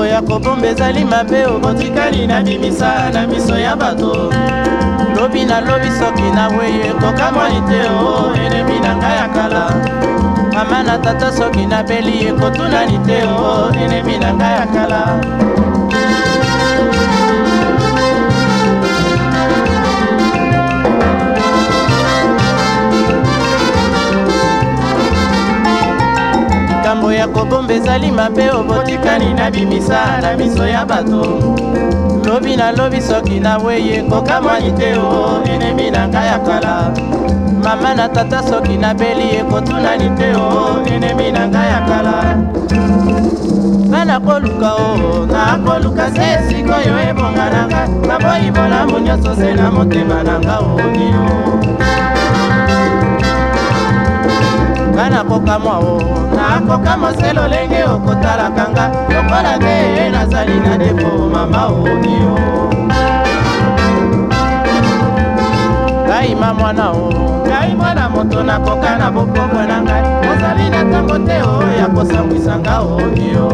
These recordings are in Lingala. makambo ya kobomba ezali mabe obotikali na bimisa na miso ya bato lobi nalobi soki na weye kokamwani te o oh, enemi na ngai ya kala mama na tata soki nabeli ekotunani te o oh, enemi na ngai ya kala ya kobomba ezali mabe obotikani na bimisa na miso ya bato lobi nalobi soki naweye kokamwani te o enemi na ngai ya kala mama na tata soki nabeli ekotunani te o enemi na ngai ya kala nakoluka o nakoluka se sikoyo ebonga na ngai naboyi bolamu nyonso se na motema na nga oni o nga nakoka mwa o nakoka moselo lenge okotalaka nga lokola be nazali na depo mama onio ngaima mwana o ngai mwana moto nakoka na bopokwe na ngai ozali na ntango te o ya kosangwisa nga onio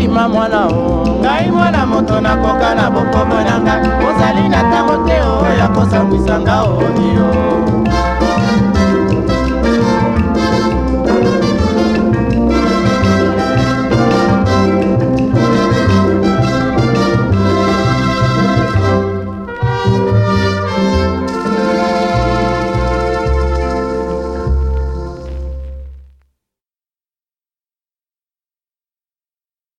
ngai ma mwana o ngai mwana moto nakoka na bokomo nanga ozali na ntango te o ya kosangwisanga o yo